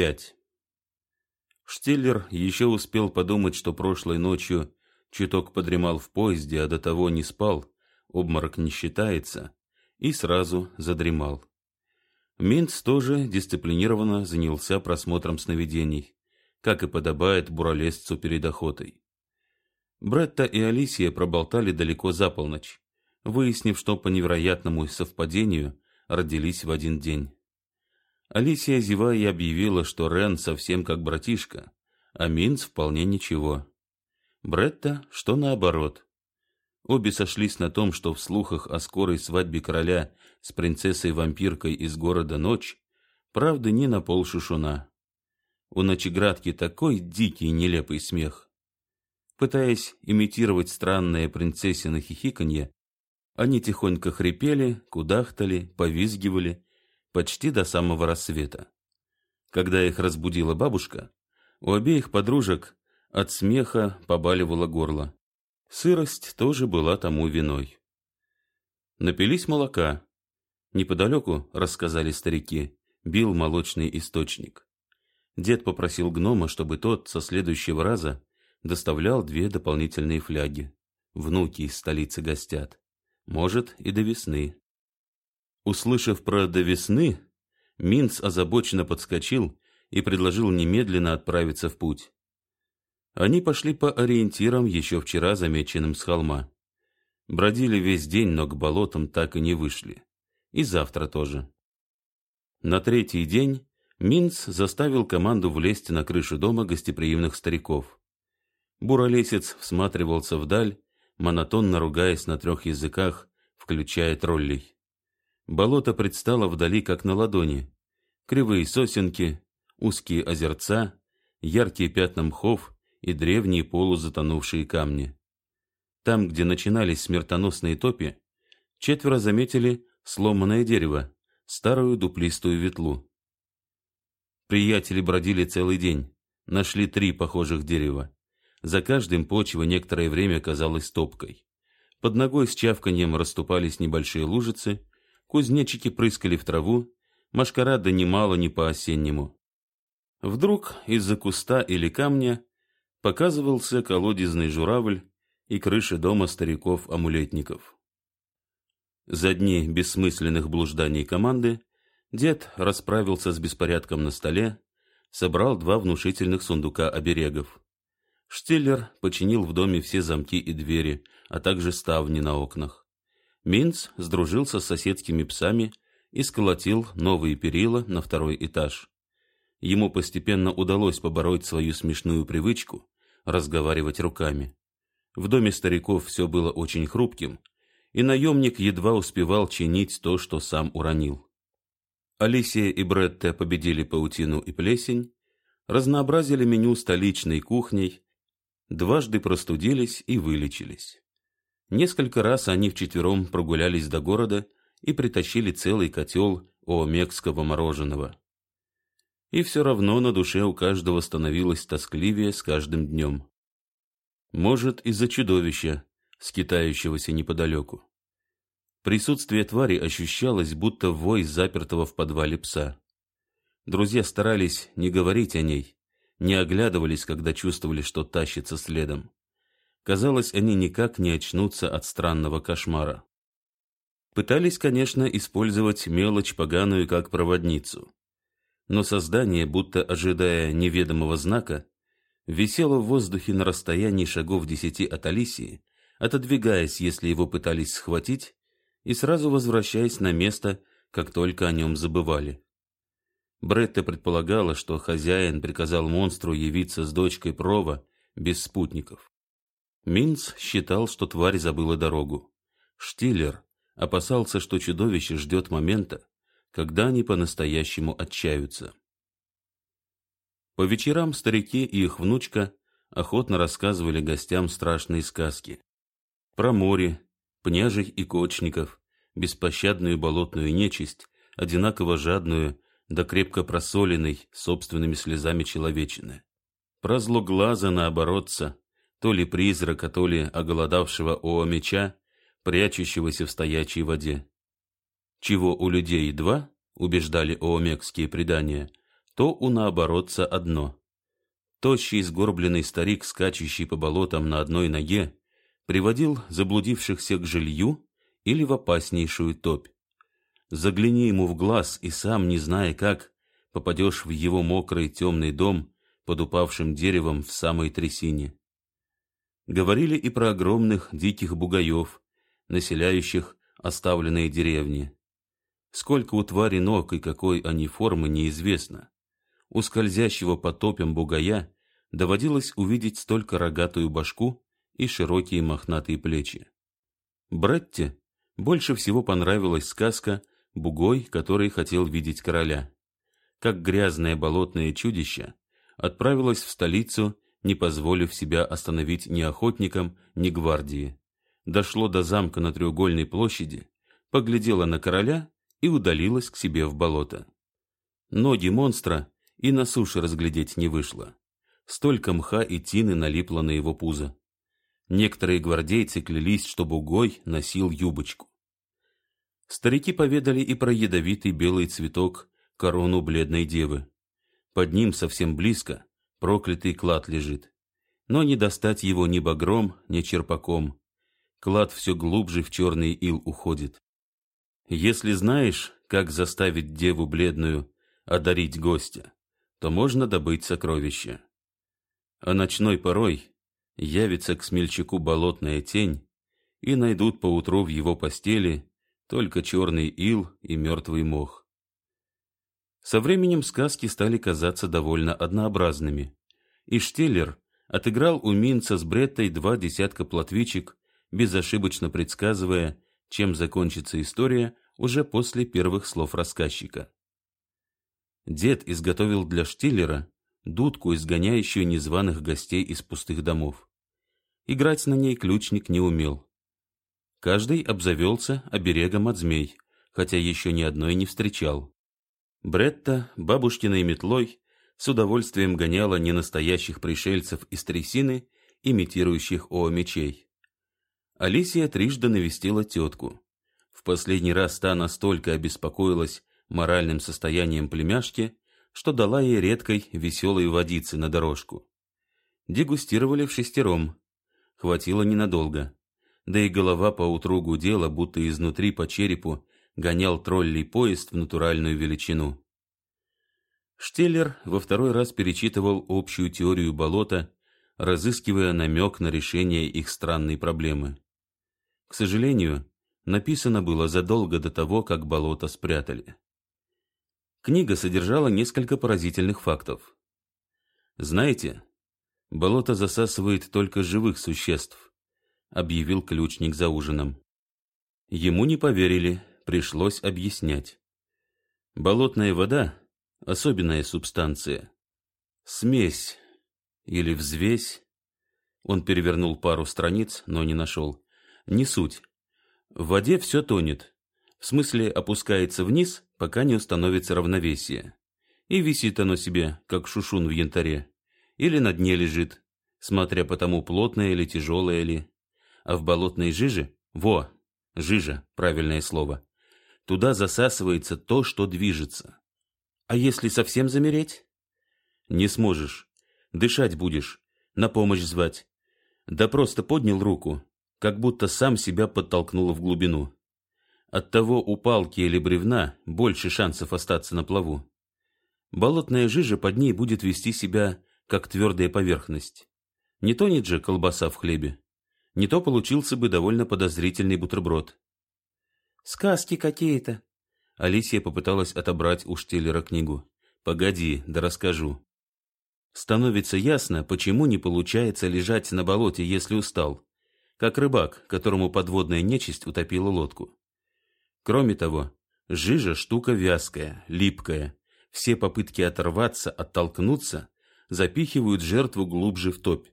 5. Штиллер еще успел подумать, что прошлой ночью чуток подремал в поезде, а до того не спал, обморок не считается, и сразу задремал. Минц тоже дисциплинированно занялся просмотром сновидений, как и подобает буролесцу перед охотой. Бретта и Алисия проболтали далеко за полночь, выяснив, что по невероятному совпадению родились в один день. Алисия зевая объявила, что Рен совсем как братишка, а Минц вполне ничего. Бретта, что наоборот. Обе сошлись на том, что в слухах о скорой свадьбе короля с принцессой-вампиркой из города Ночь правда не на полшушуна. У Ночеградки такой дикий нелепый смех. Пытаясь имитировать странное принцессино хихиканье, они тихонько хрипели, кудахтали, повизгивали почти до самого рассвета. Когда их разбудила бабушка, у обеих подружек от смеха побаливало горло. Сырость тоже была тому виной. Напились молока. Неподалеку, рассказали старики, бил молочный источник. Дед попросил гнома, чтобы тот со следующего раза доставлял две дополнительные фляги. Внуки из столицы гостят. Может, и до весны. Услышав про «до весны», Минц озабоченно подскочил и предложил немедленно отправиться в путь. Они пошли по ориентирам, еще вчера замеченным с холма. Бродили весь день, но к болотам так и не вышли. И завтра тоже. На третий день Минц заставил команду влезть на крышу дома гостеприимных стариков. Буролесец всматривался вдаль, монотонно ругаясь на трех языках, включая троллей. Болото предстало вдали, как на ладони. Кривые сосенки, узкие озерца, яркие пятна мхов и древние полузатонувшие камни. Там, где начинались смертоносные топи, четверо заметили сломанное дерево, старую дуплистую ветлу. Приятели бродили целый день, нашли три похожих дерева. За каждым почва некоторое время казалась топкой. Под ногой с чавканьем расступались небольшие лужицы, Кузнечики прыскали в траву, машкара донимала не по-осеннему. Вдруг из-за куста или камня показывался колодезный журавль и крыша дома стариков-амулетников. За дни бессмысленных блужданий команды дед расправился с беспорядком на столе, собрал два внушительных сундука оберегов. Штиллер починил в доме все замки и двери, а также ставни на окнах. Минц сдружился с соседскими псами и сколотил новые перила на второй этаж. Ему постепенно удалось побороть свою смешную привычку разговаривать руками. В доме стариков все было очень хрупким, и наемник едва успевал чинить то, что сам уронил. Алисия и Бретте победили паутину и плесень, разнообразили меню столичной кухней, дважды простудились и вылечились. Несколько раз они вчетвером прогулялись до города и притащили целый котел оомекского мороженого. И все равно на душе у каждого становилось тоскливее с каждым днем. Может, из-за чудовища, скитающегося неподалеку. Присутствие твари ощущалось, будто вой запертого в подвале пса. Друзья старались не говорить о ней, не оглядывались, когда чувствовали, что тащится следом. Казалось, они никак не очнутся от странного кошмара. Пытались, конечно, использовать мелочь поганую как проводницу. Но создание, будто ожидая неведомого знака, висело в воздухе на расстоянии шагов десяти от Алисии, отодвигаясь, если его пытались схватить, и сразу возвращаясь на место, как только о нем забывали. Бретта предполагала, что хозяин приказал монстру явиться с дочкой Прова без спутников. Минц считал, что тварь забыла дорогу. Штиллер опасался, что чудовище ждет момента, когда они по-настоящему отчаются. По вечерам старики и их внучка охотно рассказывали гостям страшные сказки. Про море, пняжей и кочников, беспощадную болотную нечисть, одинаково жадную, да крепко просоленной собственными слезами человечины. Про злоглаза наоборотца, то ли призрака, то ли оголодавшего о меча, прячущегося в стоячей воде. Чего у людей два, убеждали оомекские предания, то у наоборотца одно. Тощий сгорбленный старик, скачущий по болотам на одной ноге, приводил заблудившихся к жилью или в опаснейшую топь. Загляни ему в глаз, и сам, не зная как, попадешь в его мокрый темный дом под упавшим деревом в самой трясине. Говорили и про огромных диких бугаев, населяющих оставленные деревни. Сколько у твари ног и какой они формы, неизвестно. У скользящего по топям бугая доводилось увидеть столько рогатую башку и широкие мохнатые плечи. Братте больше всего понравилась сказка «Бугой, который хотел видеть короля». Как грязное болотное чудище отправилась в столицу, не позволив себя остановить ни охотникам, ни гвардии. Дошло до замка на треугольной площади, поглядела на короля и удалилась к себе в болото. Ноги монстра и на суше разглядеть не вышло. Столько мха и тины налипло на его пузо. Некоторые гвардейцы клялись, что бугой носил юбочку. Старики поведали и про ядовитый белый цветок, корону бледной девы. Под ним совсем близко проклятый клад лежит. Но не достать его ни багром, ни черпаком. Клад все глубже в черный ил уходит. Если знаешь, как заставить деву бледную одарить гостя, то можно добыть сокровище. А ночной порой явится к смельчаку болотная тень, и найдут поутру в его постели только черный ил и мертвый мох. Со временем сказки стали казаться довольно однообразными, и Штеллер отыграл у Минца с Бреттой два десятка плотвичек, безошибочно предсказывая, чем закончится история уже после первых слов рассказчика. Дед изготовил для Штиллера дудку, изгоняющую незваных гостей из пустых домов. Играть на ней ключник не умел. Каждый обзавелся оберегом от змей, хотя еще ни одной не встречал. Бретта бабушкиной метлой с удовольствием гоняла ненастоящих пришельцев из трясины, имитирующих о мечей. Алисия трижды навестила тетку. В последний раз та настолько обеспокоилась моральным состоянием племяшки, что дала ей редкой веселой водицы на дорожку. Дегустировали в шестером. Хватило ненадолго. Да и голова поутру гудела, будто изнутри по черепу гонял троллей поезд в натуральную величину. Штеллер во второй раз перечитывал общую теорию болота, разыскивая намек на решение их странной проблемы. К сожалению, написано было задолго до того, как болото спрятали. Книга содержала несколько поразительных фактов. Знаете, болото засасывает только живых существ, объявил ключник за ужином. Ему не поверили, пришлось объяснять. Болотная вода — особенная субстанция. Смесь или взвесь. Он перевернул пару страниц, но не нашел. Не суть. В воде все тонет. В смысле, опускается вниз, пока не установится равновесие. И висит оно себе, как шушун в янтаре. Или на дне лежит, смотря по тому, плотное или тяжелое ли. А в болотной жиже, во, жижа, правильное слово, туда засасывается то, что движется. А если совсем замереть? Не сможешь. Дышать будешь, на помощь звать. Да просто поднял руку, как будто сам себя подтолкнуло в глубину. От того у палки или бревна больше шансов остаться на плаву. Болотная жижа под ней будет вести себя, как твердая поверхность. Не тонет же колбаса в хлебе. Не то получился бы довольно подозрительный бутерброд. «Сказки какие-то!» Алисия попыталась отобрать у Штеллера книгу. «Погоди, да расскажу». Становится ясно, почему не получается лежать на болоте, если устал как рыбак, которому подводная нечисть утопила лодку. Кроме того, жижа штука вязкая, липкая. Все попытки оторваться, оттолкнуться запихивают жертву глубже в топь.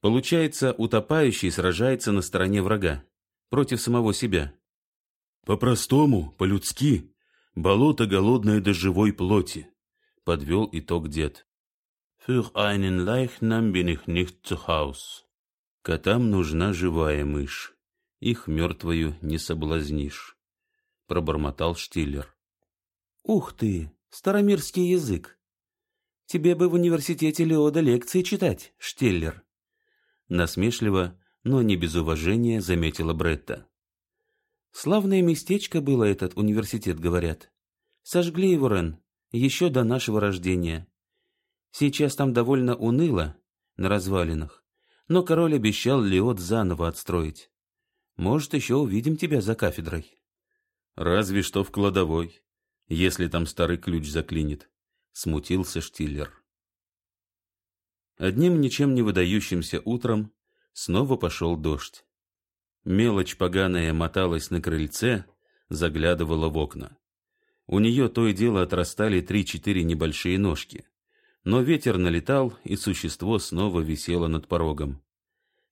Получается, утопающий сражается на стороне врага, против самого себя. По-простому, по-людски, болото голодное до живой плоти, подвел итог дед. Für einen Leichnam bin ich nicht zu Haus. Котам нужна живая мышь, их мертвою не соблазнишь, пробормотал Штиллер. Ух ты, старомирский язык! Тебе бы в университете Леода лекции читать, Штеллер. Насмешливо, но не без уважения, заметила Бретта. Славное местечко было этот университет, говорят. Сожгли его, Рен, еще до нашего рождения. Сейчас там довольно уныло, на развалинах, но король обещал Леот заново отстроить. Может, еще увидим тебя за кафедрой. Разве что в кладовой, если там старый ключ заклинит, смутился Штиллер. Одним ничем не выдающимся утром снова пошел дождь. Мелочь поганая моталась на крыльце, заглядывала в окна. У нее то и дело отрастали три-четыре небольшие ножки. Но ветер налетал, и существо снова висело над порогом.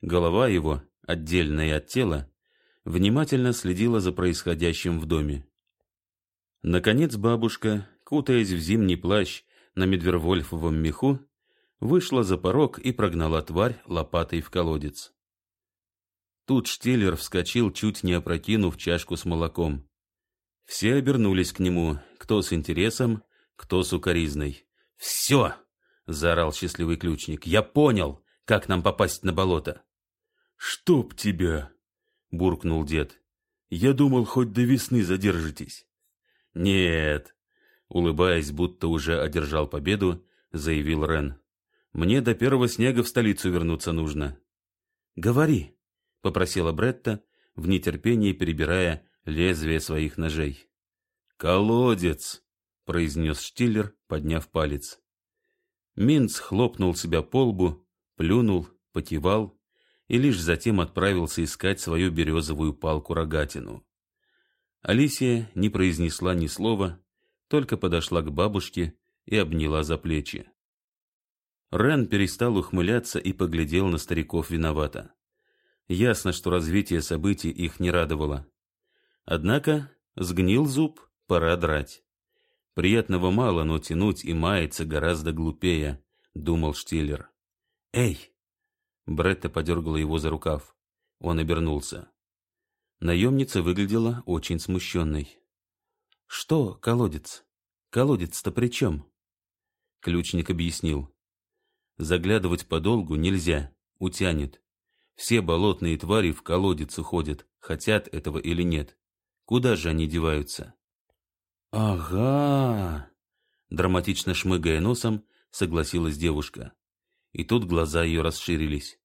Голова его, отдельная от тела, внимательно следила за происходящим в доме. Наконец бабушка, кутаясь в зимний плащ на медвервольфовом меху, вышла за порог и прогнала тварь лопатой в колодец. Тут Штиллер вскочил, чуть не опрокинув чашку с молоком. Все обернулись к нему, кто с интересом, кто с укоризной. «Все!» — заорал счастливый ключник. «Я понял, как нам попасть на болото!» «Чтоб тебя!» — буркнул дед. «Я думал, хоть до весны задержитесь». «Нет!» — улыбаясь, будто уже одержал победу, заявил Рен. «Мне до первого снега в столицу вернуться нужно». «Говори!» — попросила Бретта, в нетерпении перебирая лезвие своих ножей. «Колодец!» — произнес Штиллер, подняв палец. Минц хлопнул себя по лбу, плюнул, покивал и лишь затем отправился искать свою березовую палку-рогатину. Алисия не произнесла ни слова, только подошла к бабушке и обняла за плечи. Рен перестал ухмыляться и поглядел на стариков виновато. Ясно, что развитие событий их не радовало. Однако сгнил зуб, пора драть. Приятного мало, но тянуть и маяться гораздо глупее, думал Штиллер. Эй! Бретта подергала его за рукав. Он обернулся. Наемница выглядела очень смущенной. Что, колодец? Колодец-то при чем? Ключник объяснил. Заглядывать подолгу нельзя, утянет. Все болотные твари в колодец уходят, хотят этого или нет. Куда же они деваются? Ага, драматично шмыгая носом, согласилась девушка. И тут глаза ее расширились.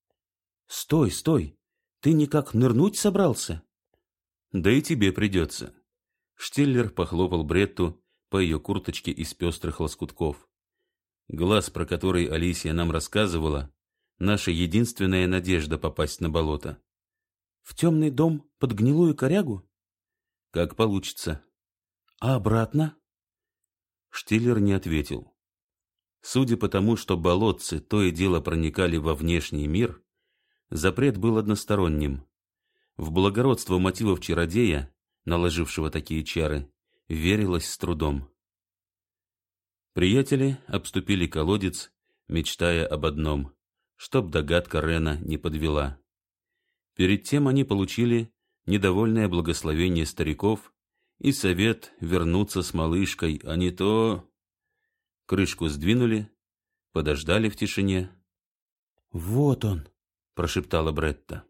Стой, стой, ты никак нырнуть собрался? Да и тебе придется. Штиллер похлопал Бретту по ее курточке из пестрых лоскутков. Глаз, про который Алисия нам рассказывала, наша единственная надежда попасть на болото. В темный дом под гнилую корягу? Как получится. А обратно? Штиллер не ответил. Судя по тому, что болотцы то и дело проникали во внешний мир, запрет был односторонним. В благородство мотивов чародея, наложившего такие чары, верилось с трудом. Приятели обступили колодец, мечтая об одном чтоб догадка Рена не подвела. Перед тем они получили недовольное благословение стариков и совет вернуться с малышкой, а не то... Крышку сдвинули, подождали в тишине. «Вот он!» — прошептала Бретта.